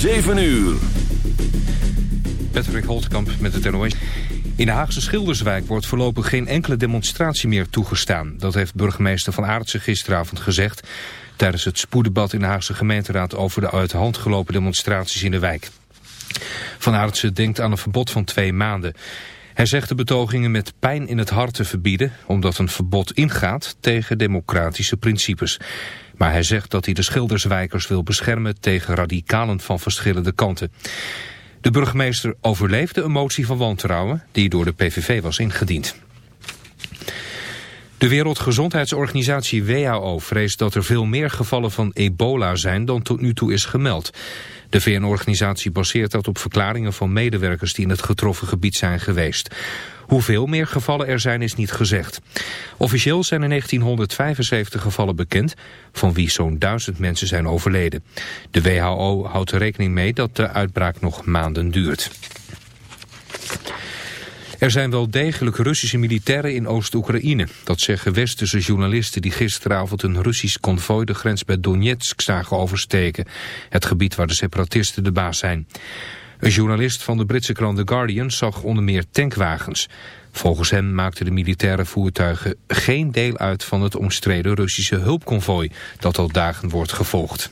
7 uur. Patrick Holtkamp met het NOS. In de Haagse Schilderswijk wordt voorlopig geen enkele demonstratie meer toegestaan. Dat heeft burgemeester Van Aartsen gisteravond gezegd... tijdens het spoeddebat in de Haagse gemeenteraad... over de uit de hand gelopen demonstraties in de wijk. Van Aartsen denkt aan een verbod van twee maanden. Hij zegt de betogingen met pijn in het hart te verbieden... omdat een verbod ingaat tegen democratische principes. Maar hij zegt dat hij de Schilderswijkers wil beschermen... tegen radicalen van verschillende kanten. De burgemeester overleefde een motie van wantrouwen... die door de PVV was ingediend. De Wereldgezondheidsorganisatie WHO vreest dat er veel meer gevallen van ebola zijn dan tot nu toe is gemeld. De VN-organisatie baseert dat op verklaringen van medewerkers die in het getroffen gebied zijn geweest. Hoeveel meer gevallen er zijn is niet gezegd. Officieel zijn er 1975 gevallen bekend, van wie zo'n duizend mensen zijn overleden. De WHO houdt er rekening mee dat de uitbraak nog maanden duurt. Er zijn wel degelijk Russische militairen in Oost-Oekraïne. Dat zeggen westerse journalisten die gisteravond een Russisch konvooi de grens bij Donetsk zagen oversteken. Het gebied waar de separatisten de baas zijn. Een journalist van de Britse krant The Guardian zag onder meer tankwagens. Volgens hem maakten de militaire voertuigen geen deel uit van het omstreden Russische hulpconvooi dat al dagen wordt gevolgd.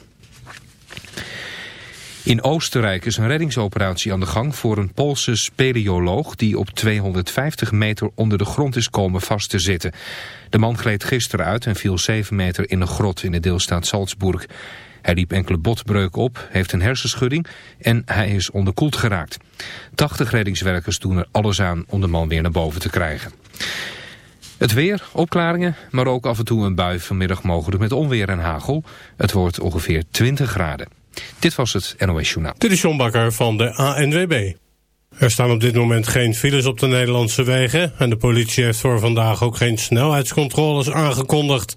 In Oostenrijk is een reddingsoperatie aan de gang voor een Poolse speleoloog die op 250 meter onder de grond is komen vast te zitten. De man gleed gisteren uit en viel 7 meter in een grot in de deelstaat Salzburg. Hij liep enkele botbreuken op, heeft een hersenschudding en hij is onderkoeld geraakt. 80 reddingswerkers doen er alles aan om de man weer naar boven te krijgen. Het weer, opklaringen, maar ook af en toe een bui vanmiddag mogelijk met onweer en hagel. Het wordt ongeveer 20 graden. Dit was het NOS Journaal. Dit is John Bakker van de ANWB. Er staan op dit moment geen files op de Nederlandse wegen... en de politie heeft voor vandaag ook geen snelheidscontroles aangekondigd.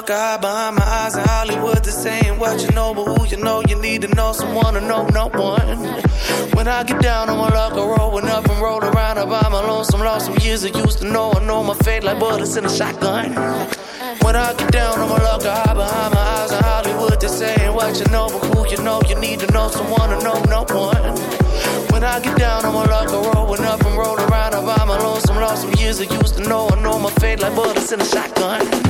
Luck, I behind my eyes in Hollywood. They're saying what you know, but who you know, you need to know someone to know no one. When I get down on my luck, I rollin' up and roll around. I my lonesome, lost some years I used to know. I know my fate like bullets in a shotgun. When I get down on my luck, I hide behind my eyes in Hollywood. They're saying what you know, but who you know, you need to know someone to know no one. When I get down on my luck, I rollin' up and roll around. My lonesome, lost some years I used to know. I know my fate like bullets in a shotgun.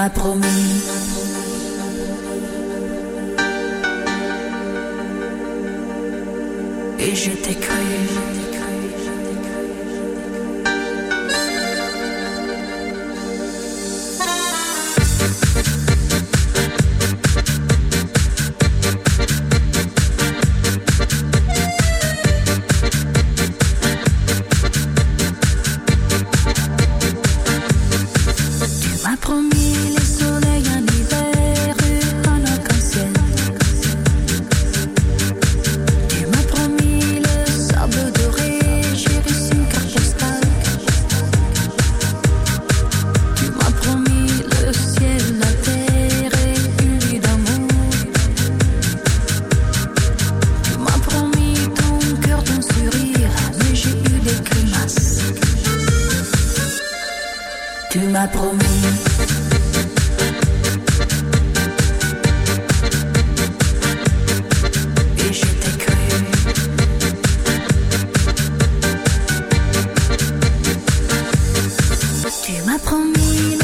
Tu m'as promis Tu m'as promis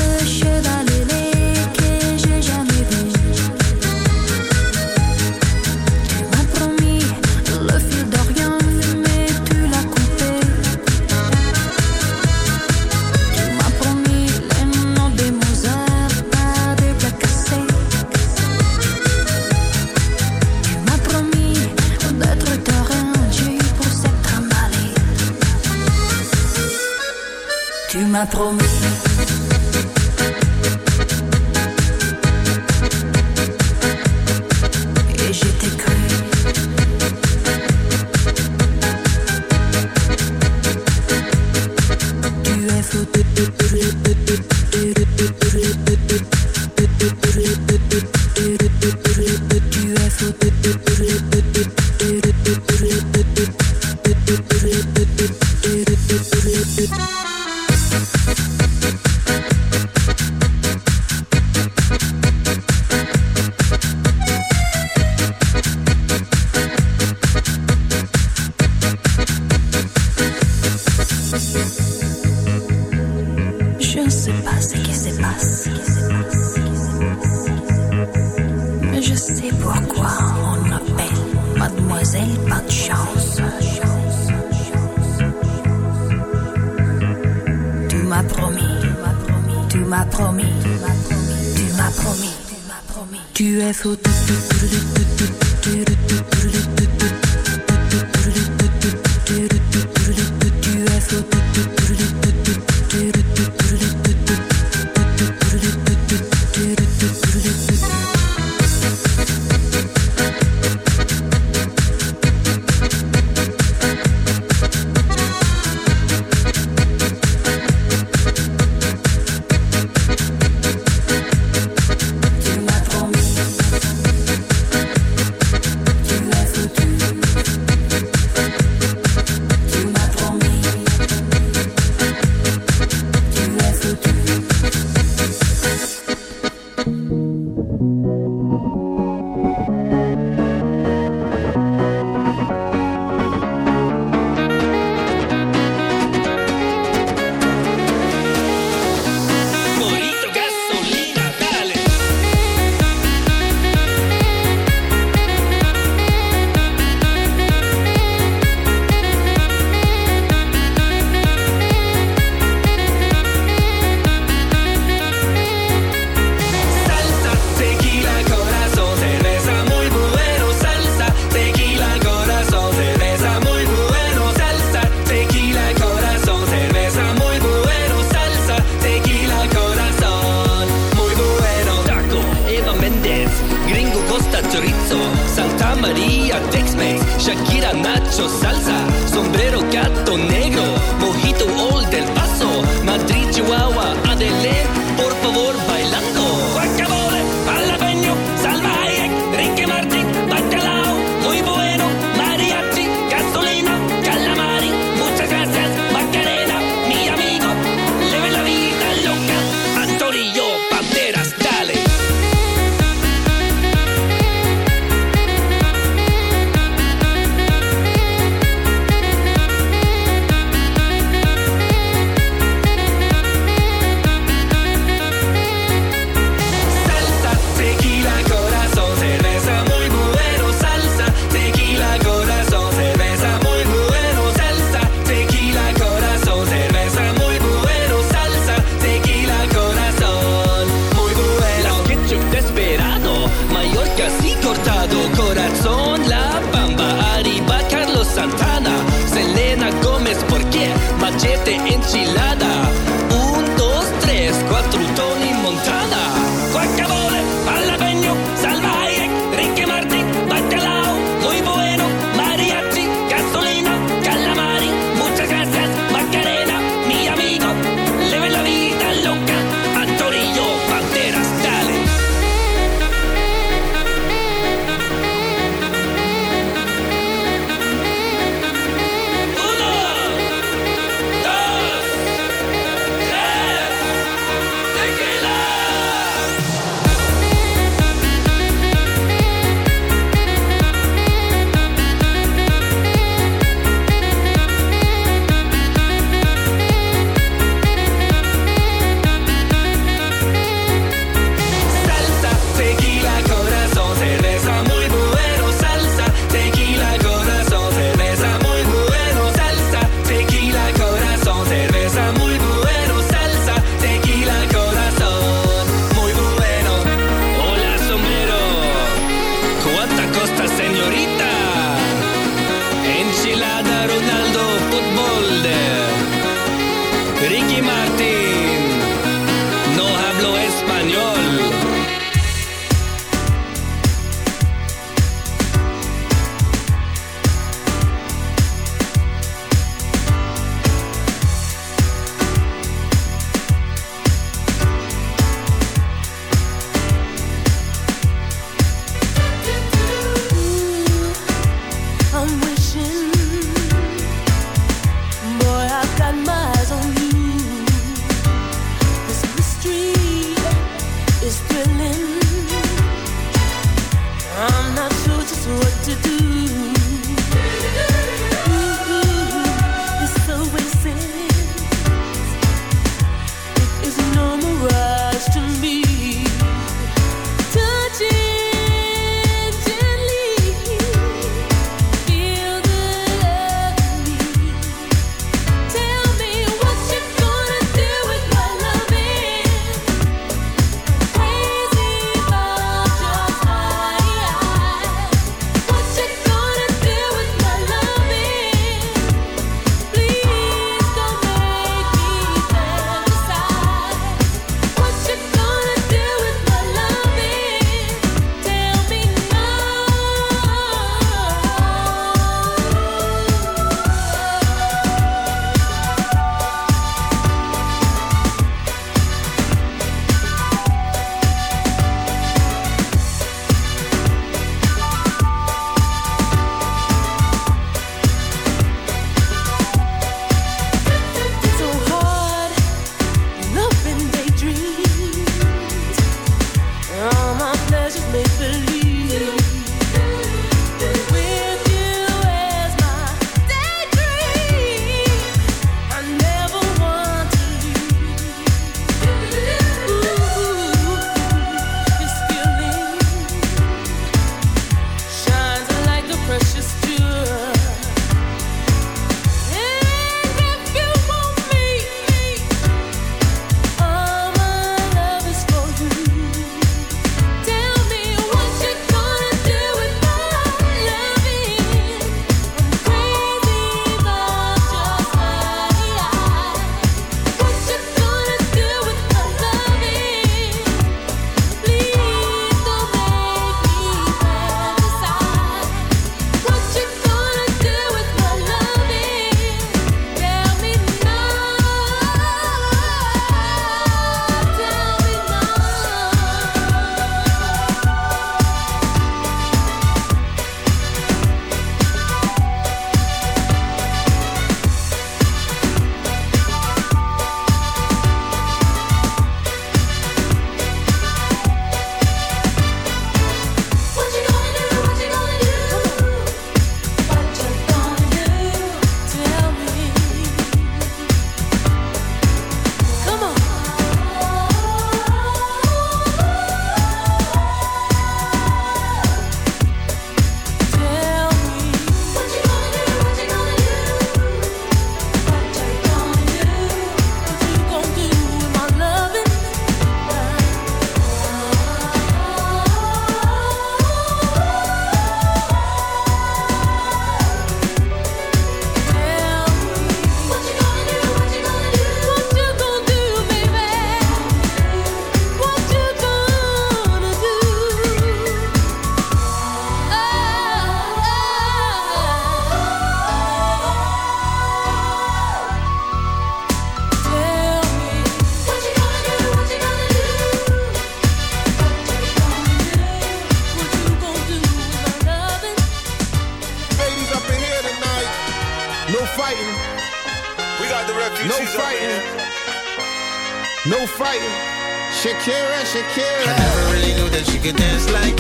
Shakira, Shakira. I never really knew that she could dance like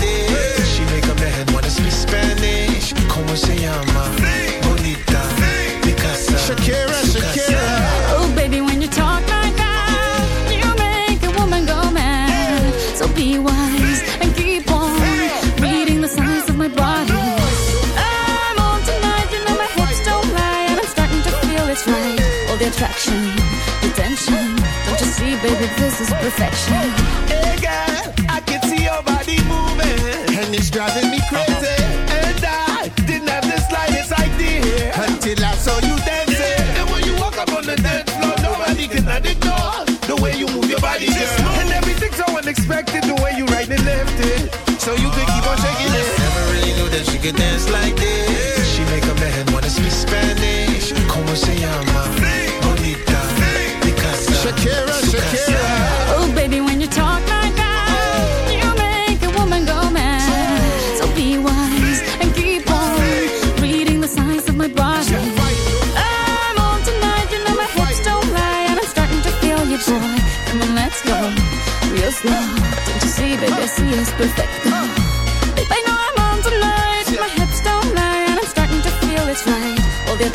make dance like this.